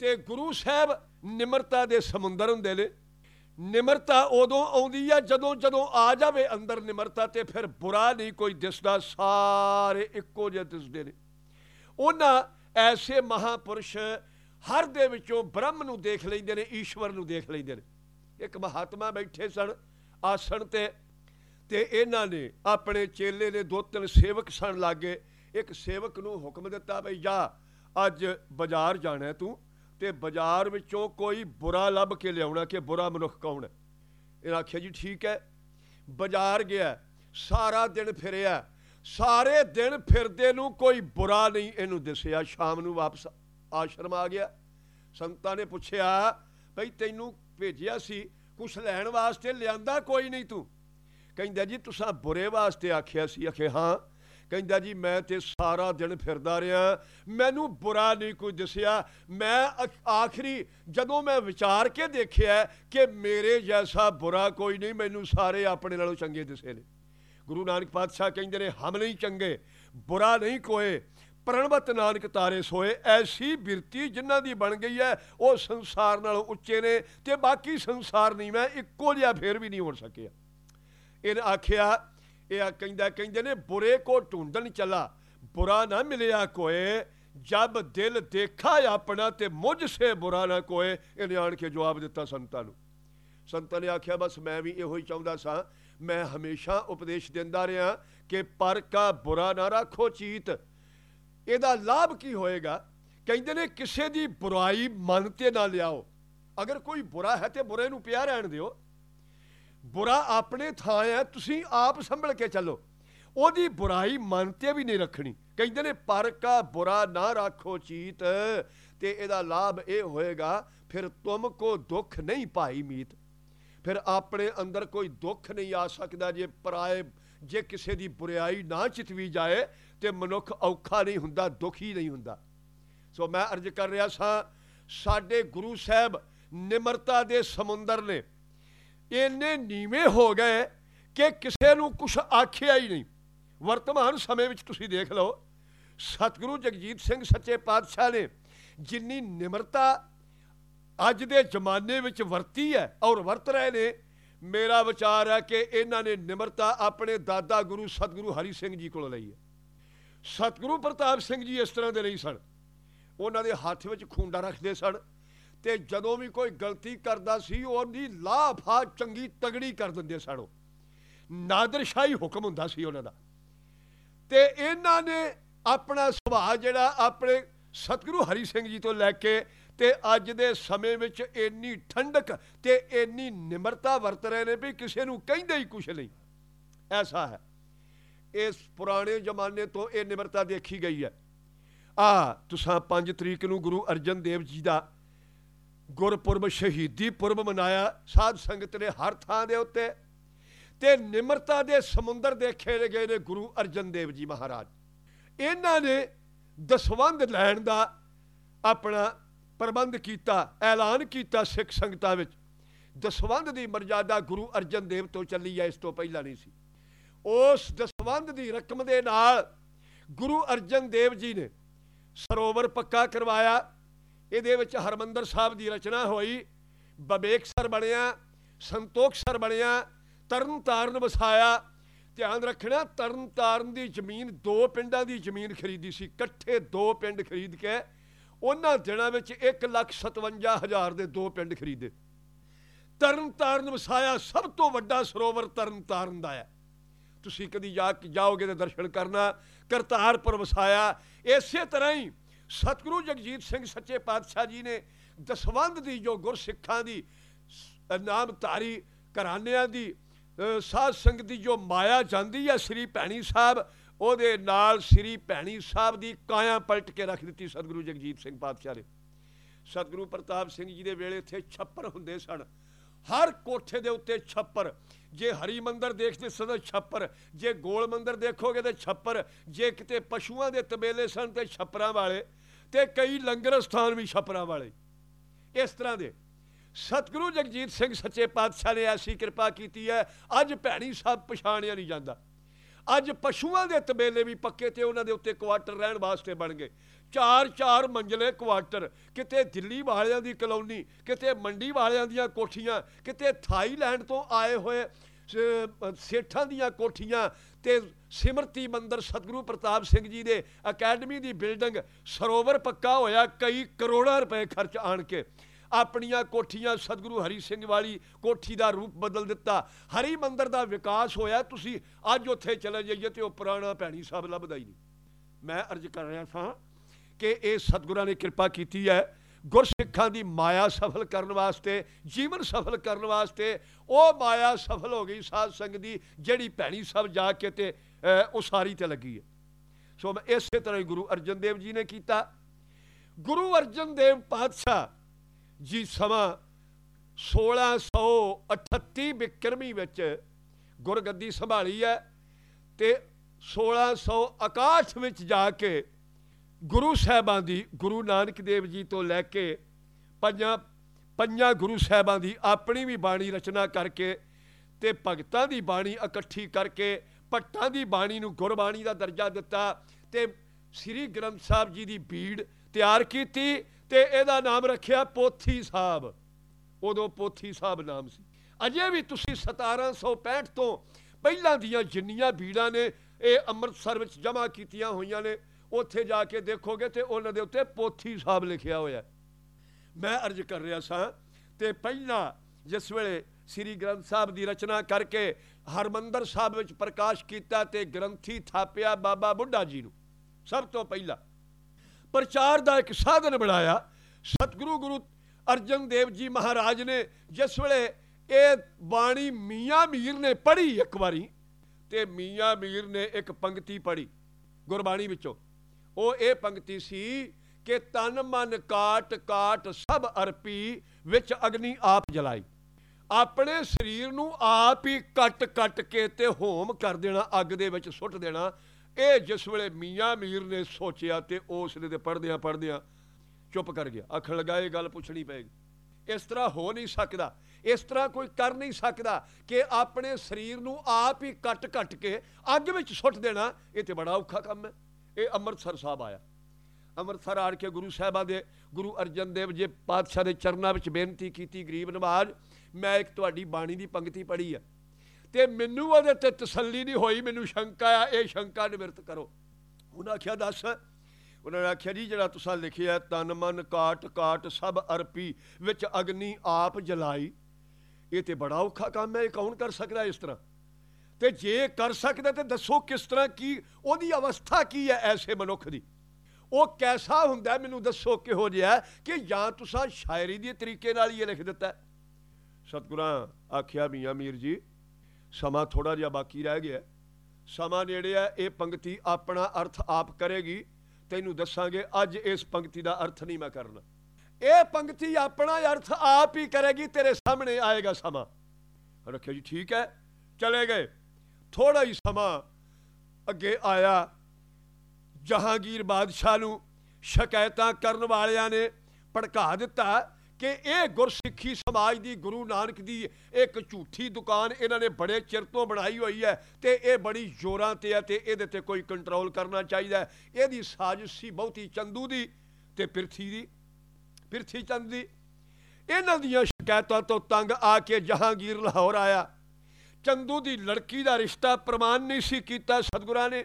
ਤੇ ਗੁਰੂ ਸਾਹਿਬ ਨਿਮਰਤਾ ਦੇ ਸਮੁੰਦਰ ਹੁੰਦੇ ਨੇ। ਨਿਮਰਤਾ ਉਦੋਂ ਆਉਂਦੀ ਆ ਜਦੋਂ ਜਦੋਂ ਆ ਜਾਵੇ ਅੰਦਰ ਨਿਮਰਤਾ ਤੇ ਫਿਰ ਬੁਰਾ ਨਹੀਂ ਕੋਈ ਦਿਸਦਾ, ਸਾਰੇ ਇੱਕੋ ਜਿਹੇ ਦਿਸਦੇ ਨੇ। ਉਹਨਾਂ ਐਸੇ ਮਹਾਪੁਰਸ਼ ਹਰ ਦੇ ਵਿੱਚੋਂ ਬ੍ਰਹਮ ਨੂੰ ਦੇਖ ਲੈਂਦੇ ਨੇ, ਈਸ਼ਵਰ ਨੂੰ ਦੇਖ ਲੈਂਦੇ ਨੇ। ਇੱਕ ਮਹਾਤਮਾ ਬੈਠੇ ਸਨ ਆਸਣ ਤੇ ਤੇ ਇਹਨਾਂ ਨੇ ਆਪਣੇ ਚੇਲੇ ਦੇ ਦੋ ਤਿੰਨ ਸੇਵਕ ਸਣ ਲਾਗੇ। ਇੱਕ ਸੇਵਕ ਨੂੰ ਹੁਕਮ ਦਿੱਤਾ, ਬਈ ਜਾ, ਅੱਜ ਬਾਜ਼ਾਰ ਜਾਣਾ ਤੂੰ। ਤੇ ਬਾਜ਼ਾਰ ਵਿੱਚੋਂ ਕੋਈ ਬੁਰਾ ਲੱਭ ਕੇ ਲਿਆਉਣਾ ਕਿ ਬੁਰਾ ਮਨੁੱਖ ਕੌਣ ਹੈ? ਇਹਨਾਂ ਆਖਿਆ, ਜੀ ਠੀਕ ਹੈ, ਬਾਜ਼ਾਰ ਗਿਆ, ਸਾਰਾ ਦਿਨ ਫਿਰਿਆ, ਸਾਰੇ ਦਿਨ ਫਿਰਦੇ ਨੂੰ ਕੋਈ ਬੁਰਾ ਨਹੀਂ ਇਹਨੂੰ ਦਿਸਿਆ। ਸ਼ਾਮ ਨੂੰ ਵਾਪਸ ਆਸ਼ਰਮ ਆ ਗਿਆ। ਸੰਤਾਂ ਨੇ ਪੁੱਛਿਆ ਭਈ ਤੈਨੂੰ ਭੇਜਿਆ ਸੀ, ਕੁਛ ਲੈਣ ਵਾਸਤੇ, ਲਿਆਂਦਾ ਕੋਈ ਨਹੀਂ ਤੂੰ? ਕਹਿੰਦਾ, ਜੀ, ਤੁਸੀਂ ਬੁਰੇ ਵਾਸਤੇ ਆਖਿਆ ਸੀ। ਆਖੇ, ਹਾਂ ਕਹਿੰਦਾ ਜੀ, ਮੈਂ ਤੇ ਸਾਰਾ ਦਿਨ ਫਿਰਦਾ ਰਿਹਾ। ਮੈਨੂੰ ਬੁਰਾ ਨਹੀਂ ਕੋਈ ਦਿਸਿਆ। ਮੈਂ ਆਖਰੀ ਜਦੋਂ ਮੈਂ ਵਿਚਾਰ ਕੇ ਦੇਖਿਆ ਕਿ ਮੇਰੇ ਜੈਸਾ ਬੁਰਾ ਕੋਈ ਨਹੀਂ, ਮੈਨੂੰ ਸਾਰੇ ਆਪਣੇ ਨਾਲੋਂ ਚੰਗੇ ਦਿਸੇ ਨੇ। ਗੁਰੂ ਨਾਨਕ ਪਾਤਸ਼ਾਹ ਕਹਿੰਦੇ ਨੇ, ਹਮ ਨਹੀਂ ਚੰਗੇ, ਬੁਰਾ ਨਹੀਂ ਕੋਏ। ਪ੍ਰਣਵਤ ਨਾਨਕ ਤਾਰੇ ਸੋਏ। ਐਸੀ ਬਿਰਤੀ ਜਿਨ੍ਹਾਂ ਦੀ ਬਣ ਗਈ ਹੈ ਉਹ ਸੰਸਾਰ ਨਾਲੋਂ ਉੱਚੇ ਨੇ ਤੇ ਬਾਕੀ ਸੰਸਾਰ ਨਹੀਂ ਮੈਂ ਇੱਕੋ ਜਿਹਾ ਫੇਰ ਵੀ ਨਹੀਂ ਹੋ ਸਕਿਆ। ਇਹਨੇ ਆਖਿਆ ਇਹ ਕਹਿੰਦਾ ਕਹਿੰਦੇ ਨੇ, ਬੁਰੇ ਕੋ ਢੂੰਡਣ ਚਲਾ, ਬੁਰਾ ਨਾ ਮਿਲਿਆ ਕੋਏ। ਜਬ ਦਿਲ ਦੇਖਾ ਆਪਣਾ ਤੇ ਮੁਝ ਸੇ ਬੁਰਾ ਨਾ ਕੋਏ। ਇਹਨੇ ਆਣ ਕੇ ਜਵਾਬ ਦਿੱਤਾ ਸੰਤਾਂ ਨੂੰ। ਸੰਤਾਂ ਨੇ ਆਖਿਆ, ਬਸ ਮੈਂ ਵੀ ਇਹੋ ਹੀ ਚਾਹੁੰਦਾ ਸਾਂ। ਮੈਂ ਹਮੇਸ਼ਾ ਉਪਦੇਸ਼ ਦਿੰਦਾ ਰਿਹਾ ਕਿ ਪਰ ਕਾ ਬੁਰਾ ਨਾ ਰੱਖੋ ਚੀਤ। ਇਹਦਾ ਲਾਭ ਕੀ ਹੋਏਗਾ? ਕਹਿੰਦੇ ਨੇ, ਕਿਸੇ ਦੀ ਬੁਰਾਈ ਮਨ ਤੇ ਨਾ ਲਿਆਓ। ਅਗਰ ਕੋਈ ਬੁਰਾ ਹੈ ਤੇ ਬੁਰੇ ਨੂੰ ਪਿਆ ਰਹਿਣ ਦਿਓ। ਬੁਰਾ ਆਪਣੇ ਥਾਂ ਹੈ, ਤੁਸੀਂ ਆਪ ਸੰਭਲ ਕੇ ਚੱਲੋ। ਉਹਦੀ ਬੁਰਾਈ ਮਨ ਤੇ ਵੀ ਨਹੀਂ ਰੱਖਣੀ। ਕਹਿੰਦੇ ਨੇ, ਪਰ ਕਾ ਬੁਰਾ ਨਾ ਰੱਖੋ ਚੀਤ, ਤੇ ਇਹਦਾ ਲਾਭ ਇਹ ਹੋਏਗਾ, ਫਿਰ ਤੁਮ ਕੋ ਦੁੱਖ ਨਹੀਂ ਪਾਈ ਮੀਤ। ਫਿਰ ਆਪਣੇ ਅੰਦਰ ਕੋਈ ਦੁੱਖ ਨਹੀਂ ਆ ਸਕਦਾ, ਜੇ ਪਰਾਏ, ਜੇ ਕਿਸੇ ਦੀ ਬੁਰਾਈ ਨਾ ਚਿਤਵੀ ਜਾਏ, ਤੇ ਮਨੁੱਖ ਔਖਾ ਨਹੀਂ ਹੁੰਦਾ, ਦੁਖੀ ਨਹੀਂ ਹੁੰਦਾ। ਸੋ ਮੈਂ ਅਰਜ਼ ਕਰ ਰਿਹਾ ਸਾਂ, ਸਾਡੇ ਗੁਰੂ ਸਾਹਿਬ ਨਿਮਰਤਾ ਦੇ ਸਮੁੰਦਰ ਨੇ ਇੰਨੇ ਨੀਵੇਂ ਹੋ ਗਏ ਕਿ ਕਿਸੇ ਨੂੰ ਕੁਝ ਆਖਿਆ ਹੀ ਨਹੀਂ। ਵਰਤਮਾਨ ਸਮੇਂ ਵਿੱਚ ਤੁਸੀਂ ਦੇਖ ਲਓ, ਸਤਿਗੁਰੂ ਜਗਜੀਤ ਸਿੰਘ ਸੱਚੇ ਪਾਤਸ਼ਾਹ ਨੇ ਜਿੰਨੀ ਨਿਮਰਤਾ ਅੱਜ ਦੇ ਜ਼ਮਾਨੇ ਵਿੱਚ ਵਰਤੀ ਹੈ ਔਰ ਵਰਤ ਰਹੇ ਨੇ, ਮੇਰਾ ਵਿਚਾਰ ਹੈ ਕਿ ਇਹਨਾਂ ਨੇ ਨਿਮਰਤਾ ਆਪਣੇ ਦਾਦਾ ਗੁਰੂ ਸਤਿਗੁਰੂ ਹਰੀ ਸਿੰਘ ਜੀ ਕੋਲੋਂ ਲਈ ਹੈ। ਸਤਿਗੁਰੂ ਪ੍ਰਤਾਪ ਸਿੰਘ ਜੀ ਇਸ ਤਰ੍ਹਾਂ ਦੇ ਨਹੀਂ ਸਨ। ਉਹਨਾਂ ਦੇ ਹੱਥ ਵਿੱਚ ਖੁੰਡਾ ਰੱਖਦੇ ਸਨ। ਤੇ ਜਦੋਂ ਵੀ ਕੋਈ ਗਲਤੀ ਕਰਦਾ ਸੀ ਉਹਦੀ ਲਾਫਾ ਚੰਗੀ ਤਗੜੀ ਕਰ ਦਿੰਦੇ ਸਨ ਨਾਦਰਸ਼ਾਹੀ ਹੁਕਮ ਹੁੰਦਾ ਸੀ ਉਹਨਾਂ ਦਾ। ਤੇ ਇਹਨਾਂ ਨੇ ਆਪਣਾ ਸੁਭਾਅ ਜਿਹੜਾ ਆਪਣੇ ਸਤਿਗੁਰੂ ਹਰੀ ਸਿੰਘ ਜੀ ਤੋਂ ਲੈ ਕੇ ਤੇ ਅੱਜ ਦੇ ਸਮੇਂ ਵਿੱਚ ਇੰਨੀ ਠੰਡਕ ਤੇ ਇੰਨੀ ਨਿਮਰਤਾ ਵਰਤ ਰਹੇ ਨੇ ਵੀ ਕਿਸੇ ਨੂੰ ਕਹਿੰਦੇ ਹੀ ਕੁਛ ਨਹੀਂ। ਐਸਾ ਹੈ। ਇਸ ਪੁਰਾਣੇ ਜ਼ਮਾਨੇ ਤੋਂ ਇਹ ਨਿਮਰਤਾ ਦੇਖੀ ਗਈ ਹੈ। ਆ ਤੁਸੀਂ 5 ਤਰੀਕ ਨੂੰ ਗੁਰੂ ਅਰਜਨ ਦੇਵ ਜੀ ਦਾ ਗੁਰਪੁਰਬ ਸ਼ਹੀਦੀ ਪੁਰਬ ਮਨਾਇਆ, ਸਾਧ ਸੰਗਤ ਨੇ ਹਰ ਥਾਂ ਦੇ ਉੱਤੇ ਤੇ ਨਿਮਰਤਾ ਦੇ ਸਮੁੰਦਰ ਦੇਖੇ ਗਏ ਨੇ ਗੁਰੂ ਅਰਜਨ ਦੇਵ ਜੀ ਮਹਾਰਾਜ। ਇਹਨਾਂ ਨੇ ਦਸਵੰਦ ਲੈਣ ਦਾ ਆਪਣਾ ਪ੍ਰਬੰਧ ਕੀਤਾ, ਐਲਾਨ ਕੀਤਾ ਸਿੱਖ ਸੰਗਤਾਂ ਵਿੱਚ। ਦਸਵੰਦ ਦੀ ਮਰਜ਼ਾਦਾ ਗੁਰੂ ਅਰਜਨ ਦੇਵ ਤੋਂ ਚੱਲੀ ਹੈ ਇਸ ਤੋਂ ਪਹਿਲਾਂ ਨਹੀਂ ਸੀ। ਉਸ ਦਸਵੰਦ ਦੀ ਰਕਮ ਦੇ ਨਾਲ ਗੁਰੂ ਅਰਜਨ ਦੇਵ ਜੀ ਨੇ ਸਰੋਵਰ ਪੱਕਾ ਕਰਵਾਇਆ ਇਹਦੇ ਵਿੱਚ ਹਰਮੰਦਰ ਸਾਹਿਬ ਦੀ ਰਚਨਾ ਹੋਈ। ਬਬੇਕਸਰ ਬਣਿਆ, ਸੰਤੋਖ ਸਰ ਬਣਿਆ ਤਰਨਤਾਰਨ ਵਸਾਇਆ। ਧਿਆਨ ਰੱਖਣਾ ਤਰਨਤਾਰਨ ਦੀ ਜ਼ਮੀਨ ਦੋ ਪਿੰਡਾਂ ਦੀ ਜ਼ਮੀਨ ਖਰੀਦੀ ਸੀ। ਇਕੱਠੇ ਦੋ ਪਿੰਡ ਖਰੀਦ ਕੇ ਉਹਨਾਂ ਦਿਨਾਂ ਵਿੱਚ 157000 ਦੇ ਦੋ ਪਿੰਡ ਖਰੀਦੇ। ਤਰਨ ਤਾਰਨ ਵਸਾਇਆ ਸਭ ਤੋਂ ਵੱਡਾ ਸਰੋਵਰ ਤਰਨਤਾਰਨ ਦਾ ਹੈ। ਤੁਸੀਂ ਕਦੀ ਜਾ ਜਾਓਗੇ ਤੇ ਦਰਸ਼ਨ ਕਰਨਾ। ਕਰਤਾਰਪੁਰ ਵਸਾਇਆ। ਇਸੇ ਤਰ੍ਹਾਂ ਹੀ ਸਤਿਗੁਰੂ ਜਗਜੀਤ ਸਿੰਘ ਸੱਚੇ ਪਾਤਸ਼ਾਹ ਜੀ ਨੇ ਦਸਵੰਦ ਦੀ ਜੋ ਗੁਰਸਿੱਖਾਂ ਦੀ ਨਾਮਧਾਰੀ ਘਰਾਨਿਆਂ ਦੀ ਸਾਧ ਸੰਗਤ ਦੀ ਜੋ ਮਾਇਆ ਜਾਂਦੀ ਹੈ ਸ੍ਰੀ ਭੈਣੀ ਸਾਹਿਬ, ਉਹਦੇ ਨਾਲ ਸ੍ਰੀ ਭੈਣੀ ਸਾਹਿਬ ਦੀ ਕਾਇਆ ਪਲਟ ਕੇ ਰੱਖ ਦਿੱਤੀ ਸਤਿਗੁਰੂ ਜਗਜੀਤ ਸਿੰਘ ਪਾਤਸ਼ਾਹ ਨੇ। ਸਤਿਗੁਰੂ ਪ੍ਰਤਾਪ ਸਿੰਘ ਜੀ ਦੇ ਵੇਲੇ ਇੱਥੇ ਛੱਪਰ ਹੁੰਦੇ ਸਨ। ਹਰ ਕੋਠੇ ਦੇ ਉੱਤੇ ਛੱਪਰ। ਜੇ ਹਰੀ ਮੰਦਰ ਦੇਖਦੇ ਸਨ ਤਾਂ ਛੱਪਰ, ਜੇ ਗੋਲ ਮੰਦਰ ਦੇਖੋਗੇ ਤਾਂ ਛੱਪਰ, ਜੇ ਕਿਤੇ ਪਸ਼ੂਆਂ ਦੇ ਤਬੇਲੇ ਸਨ ਤੇ ਛੱਪਰਾਂ ਵਾਲੇ, ਤੇ ਕਈ ਲੰਗਰ ਸਥਾਨ ਵੀ ਛੱਪਰਾਂ ਵਾਲੇ। ਇਸ ਤਰ੍ਹਾਂ ਦੇ। ਸਤਿਗੁਰੂ ਜਗਜੀਤ ਸਿੰਘ ਸੱਚੇ ਪਾਤਸ਼ਾਹ ਨੇ ਐਸੀ ਕਿਰਪਾ ਕੀਤੀ ਹੈ, ਅੱਜ ਭੈਣੀ ਸਾਹਿਬ ਪਛਾਣਿਆ ਨਹੀਂ ਜਾਂਦਾ। ਅੱਜ ਪਸ਼ੂਆਂ ਦੇ ਤਬੇਲੇ ਵੀ ਪੱਕੇ ਤੇ ਉਹਨਾਂ ਦੇ ਉੱਤੇ ਕੁਆਟਰ ਰਹਿਣ ਵਾਸਤੇ ਬਣ ਗਏ। ਚਾਰ ਚਾਰ ਮੰਜ਼ਲੇ ਕੁਆਟਰ, ਕਿਤੇ ਦਿੱਲੀ ਵਾਲਿਆਂ ਦੀ ਕਲੋਨੀ, ਕਿਤੇ ਮੰਡੀ ਵਾਲਿਆਂ ਦੀਆਂ ਕੋਠੀਆਂ, ਕਿਤੇ ਥਾਈਲੈਂਡ ਤੋਂ ਆਏ ਹੋਏ ਸੇਠਾਂ ਦੀਆਂ ਕੋਠੀਆਂ ਤੇ ਸਿਮਰਤੀ ਮੰਦਰ ਸਤਿਗੁਰੂ ਪ੍ਰਤਾਪ ਸਿੰਘ ਜੀ ਦੇ ਅਕੈਡਮੀ ਦੀ ਬਿਲਡਿੰਗ, ਸਰੋਵਰ ਪੱਕਾ ਹੋਇਆ, ਕਈ ਕਰੋੜਾਂ ਰੁਪਏ ਖਰਚ ਆਣ ਕੇ। ਆਪਣੀਆਂ ਕੋਠੀਆਂ ਸਤਿਗੁਰੂ ਹਰੀ ਸਿੰਘ ਵਾਲੀ ਕੋਠੀ ਦਾ ਰੂਪ ਬਦਲ ਦਿੱਤਾ। ਹਰੀ ਮੰਦਰ ਦਾ ਵਿਕਾਸ ਹੋਇਆ, ਤੁਸੀਂ ਅੱਜ ਉੱਥੇ ਚਲੇ ਜਾਈਏ ਤੇ ਉਹ ਪੁਰਾਣਾ ਭੈਣੀ ਸਾਹਿਬ ਲੱਭਦਾ ਹੀ ਨਹੀਂ। ਮੈਂ ਅਰਜ਼ ਕਰ ਰਿਹਾ ਸਾਂ ਕਿ ਇਹ ਸਤਿਗੁਰਾਂ ਨੇ ਕਿਰਪਾ ਕੀਤੀ ਹੈ, ਗੁਰਸਿੱਖਾਂ ਦੀ ਮਾਇਆ ਸਫਲ ਕਰਨ ਵਾਸਤੇ, ਜੀਵਨ ਸਫਲ ਕਰਨ ਵਾਸਤੇ ਉਹ ਮਾਇਆ ਸਫਲ ਹੋ ਗਈ ਸਾਧ ਸੰਗ ਦੀ, ਜਿਹੜੀ ਭੈਣੀ ਸਭ ਜਾ ਕੇ ਤੇ ਉਸਾਰੀ ਤੇ ਲੱਗੀ ਹੈ। ਸੋ ਮੈਂ ਇਸੇ ਤਰ੍ਹਾਂ ਹੀ ਗੁਰੂ ਅਰਜਨ ਦੇਵ ਜੀ ਨੇ ਕੀਤਾ। ਗੁਰੂ ਅਰਜਨ ਦੇਵ ਪਾਤਸ਼ਾਹ ਜੀ ਸਮਾਂ 1638 ਬਿਕਰਮੀ ਵਿੱਚ ਗੁਰਗੱਦੀ ਸੰਭਾਲੀ ਹੈ ਤੇ 1661 ਵਿੱਚ ਜਾ ਕੇ ਗੁਰੂ ਸਾਹਿਬਾਂ ਦੀ, ਗੁਰੂ ਨਾਨਕ ਦੇਵ ਜੀ ਤੋਂ ਲੈ ਕੇ ਪੰਜਾਂ ਪੰਜਾਂ ਗੁਰੂ ਸਾਹਿਬਾਂ ਦੀ ਆਪਣੀ ਵੀ ਬਾਣੀ ਰਚਨਾ ਕਰਕੇ ਤੇ ਭਗਤਾਂ ਦੀ ਬਾਣੀ ਇਕੱਠੀ ਕਰਕੇ ਪੱਟਾਂ ਦੀ ਬਾਣੀ ਨੂੰ ਗੁਰਬਾਣੀ ਦਾ ਦਰਜਾ ਦਿੱਤਾ ਤੇ ਸ੍ਰੀ ਗ੍ਰੰਥ ਸਾਹਿਬ ਜੀ ਦੀ ਬੀੜ ਤਿਆਰ ਕੀਤੀ ਤੇ ਇਹਦਾ ਨਾਮ ਰੱਖਿਆ ਪੋਥੀ ਸਾਹਿਬ। ਉਦੋਂ ਪੋਥੀ ਸਾਹਿਬ ਨਾਮ ਸੀ। ਅਜੇ ਵੀ ਤੁਸੀਂ 1765 ਤੋਂ ਪਹਿਲਾਂ ਦੀਆਂ ਜਿੰਨੀਆਂ ਬੀੜਾਂ ਨੇ, ਇਹ ਅੰਮ੍ਰਿਤਸਰ ਵਿੱਚ ਜਮ੍ਹਾਂ ਕੀਤੀਆਂ ਹੋਈਆਂ ਨੇ, ਉੱਥੇ ਜਾ ਕੇ ਦੇਖੋਗੇ ਤੇ ਉਹਨਾਂ ਦੇ ਉੱਤੇ ਪੋਥੀ ਸਾਹਿਬ ਲਿਖਿਆ ਹੋਇਆ ਮੈਂ ਅਰਜ਼ ਕਰ ਰਿਹਾ ਸਾਂ ਤੇ ਪਹਿਲਾਂ ਜਿਸ ਵੇਲੇ ਸ੍ਰੀ ਗ੍ਰੰਥ ਸਾਹਿਬ ਦੀ ਰਚਨਾ ਕਰਕੇ ਹਰਮੰਦਰ ਸਾਹਿਬ ਵਿੱਚ ਪ੍ਰਕਾਸ਼ ਕੀਤਾ ਤੇ ਗ੍ਰੰਥੀ ਥਾਪਿਆ ਬਾਬਾ ਬੁੱਢਾ ਜੀ ਨੂੰ, ਸਭ ਤੋਂ ਪਹਿਲਾਂ ਪ੍ਰਚਾਰ ਦਾ ਇੱਕ ਸਾਧਨ ਬਣਾਇਆ। ਸਤਿਗੁਰੂ ਗੁਰੂ ਅਰਜਨ ਦੇਵ ਜੀ ਮਹਾਰਾਜ ਨੇ ਜਿਸ ਵੇਲੇ ਇਹ ਬਾਣੀ ਮੀਆਂ ਮੀਰ ਨੇ ਪੜ੍ਹੀ ਇੱਕ ਵਾਰੀ ਤੇ ਮੀਆਂ ਮੀਰ ਨੇ ਇੱਕ ਪੰਕਤੀ ਪੜ੍ਹੀ ਗੁਰਬਾਣੀ ਵਿੱਚੋਂ। ਉਹ ਇਹ ਪੰਕਤੀ ਸੀ ਕਿ ਤਨ ਮਨ ਕਾਟ ਕਾਟ ਸਭ ਅਰਪੀ ਵਿੱਚ ਅਗਨੀ ਆਪ ਜਲਾਈ। ਆਪਣੇ ਸਰੀਰ ਨੂੰ ਆਪ ਹੀ ਕੱਟ ਕੱਟ ਕੇ ਤੇ ਹੋਮ ਕਰ ਦੇਣਾ, ਅੱਗ ਦੇ ਵਿੱਚ ਸੁੱਟ ਦੇਣਾ ਇਹ ਜਿਸ ਵੇਲੇ ਮੀਆਂ ਮੀਰ ਨੇ ਸੋਚਿਆ ਤੇ ਉਸ ਨੇ ਤੇ ਪੜਦਿਆਂ ਪੜਦਿਆਂ ਚੁੱਪ ਕਰ ਗਿਆ। ਆਖਣ ਲੱਗਾ, ਇਹ ਗੱਲ ਪੁੱਛਣੀ ਪੈਗੀ ਇਸ ਤਰ੍ਹਾਂ ਹੋ ਨਹੀਂ ਸਕਦਾ। ਇਸ ਤਰ੍ਹਾਂ ਕੋਈ ਕਰ ਨਹੀਂ ਸਕਦਾ ਕਿ ਆਪਣੇ ਸਰੀਰ ਨੂੰ ਆਪ ਹੀ ਕੱਟ ਕੱਟ ਕੇ ਅੱਗ ਵਿੱਚ ਸੁੱਟ ਦੇਣਾ। ਇਹ ਤੇ ਬੜਾ ਔਖਾ ਕੰਮ ਹੈ। ਇਹ ਅੰਮ੍ਰਿਤਸਰ ਸਾਹਿਬ ਆਇਆ। ਅੰਮ੍ਰਿਤਸਰ ਆੜ ਕੇ ਗੁਰੂ ਸਾਹਿਬਾਂ ਦੇ, ਗੁਰੂ ਅਰਜਨ ਦੇਵ ਜੀ ਪਾਤਸ਼ਾਹ ਦੇ ਚਰਨਾਂ ਵਿੱਚ ਬੇਨਤੀ ਕੀਤੀ, ਗਰੀਬ ਨਵਾਜ, ਮੈਂ ਇੱਕ ਤੁਹਾਡੀ ਬਾਣੀ ਦੀ ਪੰਕਤੀ ਪੜ੍ਹੀ ਆ ਤੇ ਮੈਨੂੰ ਉਹਦੇ ਤੇ ਤਸੱਲੀ ਨਹੀਂ ਹੋਈ, ਮੈਨੂੰ ਸ਼ੰਕਾ ਆ ਇਹ ਸ਼ੰਕਾ ਨਿਵਰਤ ਕਰੋ। ਉਹਨਾਂ ਆਖਿਆ, ਦੱਸ। ਉਹਨਾਂ ਨੇ ਆਖਿਆ, ਜੀ, ਜਿਹੜਾ ਤੁਸੀਂ ਲਿਖਿਆ, ਤਨ ਮਨ ਕਾਟ ਕਾਟ ਸਭ ਅਰਪੀ, ਵਿੱਚ ਅਗਨੀ ਆਪ ਜਲਾਈ। ਇਹ ਤੇ ਬੜਾ ਔਖਾ ਕੰਮ ਹੈ, ਇਹ ਕੌਣ ਕਰ ਸਕਦਾ ਇਸ ਤਰ੍ਹਾਂ? ਤੇ ਜੇ ਕਰ ਸਕਦਾ ਤੇ ਦੱਸੋ ਕਿਸ ਤਰ੍ਹਾਂ ਕੀ, ਉਹਦੀ ਅਵਸਥਾ ਕੀ ਹੈ ਐਸੇ ਮਨੁੱਖ ਦੀ? ਉਹ ਕੈਸਾ ਹੁੰਦਾ ਮੈਨੂੰ ਦੱਸੋ ਕਿਹੋ ਜਿਹਾ ਕਿ ਜਾਂ ਤੁਸੀਂ ਸ਼ਾਇਰੀ ਦੇ ਤਰੀਕੇ ਨਾਲ ਹੀ ਇਹ ਲਿਖ ਦਿੱਤਾ ਸਤਗੁਰਾਂ, ਆਖਿਆ ਮੀਆਂ ਮੀਰ ਜੀ ਸਮਾਂ ਥੋੜਾ ਜਿਹਾ ਬਾਕੀ ਰਹਿ ਗਿਆ। ਸਮਾਂ ਨੇੜੇ ਆ ਇਹ ਪੰਕਤੀ ਆਪਣਾ ਅਰਥ ਆਪ ਕਰੇਗੀ। ਤੈਨੂੰ ਦੱਸਾਂਗੇ, ਅੱਜ ਇਸ ਪੰਕਤੀ ਦਾ ਅਰਥ ਨਹੀਂ ਮੈਂ ਕਰਨਾ। ਇਹ ਪੰਕਤੀ ਆਪਣਾ ਅਰਥ ਆਪ ਹੀ ਕਰੇਗੀ, ਤੇਰੇ ਸਾਹਮਣੇ ਆਏਗਾ ਸਮਾਂ। ਰੱਖਿਓ ਜੀ, ਠੀਕ ਹੈ, ਚਲੇ ਗਏ। ਥੋੜਾ ਹੀ ਸਮਾਂ ਅੱਗੇ ਆਇਆ। ਜਹਾਂਗੀਰ ਬਾਦਸ਼ਾਹ ਨੂੰ ਸ਼ਿਕਾਇਤਾਂ ਕਰਨ ਵਾਲਿਆਂ ਨੇ ਭੜਕਾ ਦਿੱਤਾ। ਕਿ ਇਹ ਗੁਰਸਿੱਖੀ ਸਮਾਜ ਦੀ ਗੁਰੂ ਨਾਨਕ ਦੀ ਇੱਕ ਝੂਠੀ ਦੁਕਾਨ ਇਹਨਾਂ ਨੇ ਬੜੇ ਚਿਰ ਤੋਂ ਬਣਾਈ ਹੋਈ ਹੈ ਤੇ ਇਹ ਬੜੀ ਜ਼ੋਰਾਂ ਤੇ ਹੈ ਤੇ ਇਹਦੇ ਤੇ ਕੋਈ ਕੰਟਰੋਲ ਕਰਨਾ ਚਾਹੀਦਾ ਇਹਦੀ ਸਾਜ਼ਿਸ਼ ਸੀ ਬਹੁਤੀ ਚੰਦੂ ਦੀ ਤੇ ਪਿਰਥੀ ਦੀ, ਪਿਰਥੀ ਚੰਦ ਦੀ। ਇਹਨਾਂ ਦੀਆਂ ਸ਼ਿਕਾਇਤਾਂ ਤੋਂ ਤੰਗ ਆ ਕੇ ਜਹਾਂਗੀਰ ਲਾਹੌਰ ਆਇਆ। ਚੰਦੂ ਦੀ ਲੜਕੀ ਦਾ ਰਿਸ਼ਤਾ ਪ੍ਰਮਾਣ ਨਹੀਂ ਸੀ ਕੀਤਾ ਸਤਗੁਰਾਂ ਨੇ।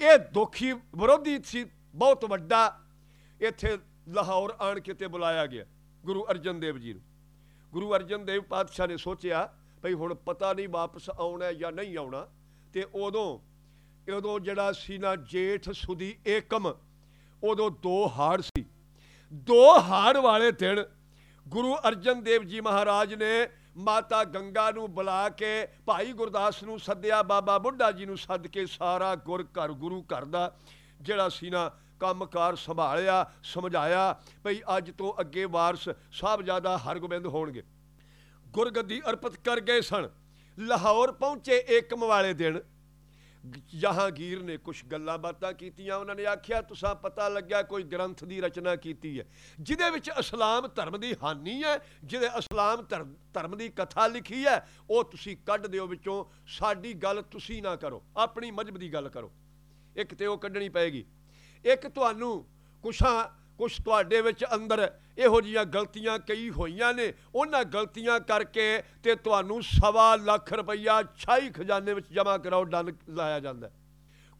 ਇਹ ਦੋਖੀ ਵਿਰੋਧੀ ਸੀ, ਬਹੁਤ ਵੱਡਾ। ਇੱਥੇ ਲਾਹੌਰ ਆਣ ਕੇ ਤੇ ਬੁਲਾਇਆ ਗਿਆ। ਗੁਰੂ ਅਰਜਨ ਦੇਵ ਜੀ ਨੂੰ। ਗੁਰੂ ਅਰਜਨ ਦੇਵ ਪਾਤਸ਼ਾਹ ਨੇ ਸੋਚਿਆ ਭਈ ਹੁਣ ਪਤਾ ਨਹੀਂ ਵਾਪਸ ਆਉਣਾ ਜਾਂ ਨਹੀਂ ਆਉਣਾ ਤੇ ਉਦੋਂ ਉਦੋਂ ਜਿਹੜਾ ਸੀ ਨਾ ਜੇਠ ਸੁਦੀ ਏਕਮ, ਉਦੋਂ ਦੋ ਹਾੜ ਸੀ। ਦੋ ਹਾੜ ਵਾਲੇ ਦਿਨ ਗੁਰੂ ਅਰਜਨ ਦੇਵ ਜੀ ਮਹਾਰਾਜ ਨੇ ਮਾਤਾ ਗੰਗਾ ਨੂੰ ਬੁਲਾ ਕੇ ਭਾਈ ਗੁਰਦਾਸ ਨੂੰ ਸੱਦਿਆ, ਬਾਬਾ ਬੁੱਢਾ ਜੀ ਨੂੰ ਸੱਦ ਕੇ ਸਾਰਾ ਗੁਰ ਘਰ ਗੁਰੂ ਘਰ ਦਾ ਜਿਹੜਾ ਸੀ ਨਾ ਕੰਮਕਾਰ ਸੰਭਾਲਿਆ, ਸਮਝਾਇਆ ਭਈ ਅੱਜ ਤੋਂ ਅੱਗੇ ਵਾਰਸ ਸਾਹਿਬਜ਼ਾਦਾ ਹਰਗੋਬਿੰਦ ਹੋਣਗੇ। ਗੁਰਗੱਦੀ ਅਰਪਿਤ ਕਰ ਗਏ ਸਨ। ਲਾਹੌਰ ਪਹੁੰਚੇ ਏਕਮ ਵਾਲੇ ਦਿਨ। ਜਹਾਂਗੀਰ ਨੇ ਕੁਝ ਗੱਲਾਂ ਬਾਤਾਂ ਕੀਤੀਆਂ, ਉਹਨਾਂ ਨੇ ਆਖਿਆ, ਤੁਸੀਂ ਪਤਾ ਲੱਗਿਆ ਕੋਈ ਗ੍ਰੰਥ ਦੀ ਰਚਨਾ ਕੀਤੀ ਹੈ, ਜਿਹਦੇ ਵਿੱਚ ਇਸਲਾਮ ਧਰਮ ਦੀ ਹਾਨੀ ਹੈ, ਜਿਹਦੇ ਇਸਲਾਮ ਧਰਮ ਦੀ ਕਥਾ ਲਿਖੀ ਹੈ, ਉਹ ਤੁਸੀਂ ਕੱਢ ਦਿਓ ਵਿੱਚੋਂ। ਸਾਡੀ ਗੱਲ ਤੁਸੀਂ ਨਾ ਕਰੋ, ਆਪਣੀ ਮਜਬ ਦੀ ਗੱਲ ਕਰੋ। ਇੱਕ ਤੇ ਉਹ ਕੱਢਣੀ ਪਏਗੀ। ਇੱਕ ਤੁਹਾਨੂੰ ਕੁਛਾਂ, ਕੁਛ ਤੁਹਾਡੇ ਵਿੱਚ ਅੰਦਰ ਇਹੋ ਜੀਆਂ ਗਲਤੀਆਂ ਕਈ ਹੋਈਆਂ ਨੇ, ਉਹਨਾਂ ਗਲਤੀਆਂ ਕਰਕੇ ਤੇ ਤੁਹਾਨੂੰ ਸਵਾ ਲੱਖ ਰੁਪਈਆ ਛਾਈ ਖਜ਼ਾਨੇ ਵਿੱਚ ਜਮ੍ਹਾਂ ਕਰਾਓ ਡਨ ਲਾਇਆ ਜਾਂਦਾ ਹੈ।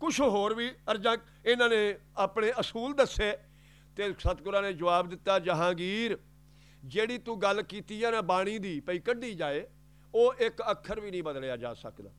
ਕੁਛ ਹੋਰ ਵੀ ਅਰਜਾਂ ਇਹਨਾਂ ਨੇ ਆਪਣੇ ਅਸੂਲ ਦੱਸੇ ਤੇ ਸਤਿਗੁਰਾਂ ਨੇ ਜਵਾਬ ਦਿੱਤਾ, ਜਹਾਂਗੀਰ, ਜਿਹੜੀ ਤੂੰ ਗੱਲ ਕੀਤੀ ਹੈ ਨਾ ਬਾਣੀ ਦੀ, ਭਈ ਕੱਢੀ ਜਾਏ, ਉਹ ਇੱਕ ਅੱਖਰ ਵੀ ਨਹੀਂ ਬਦਲਿਆ ਜਾ ਸਕਦਾ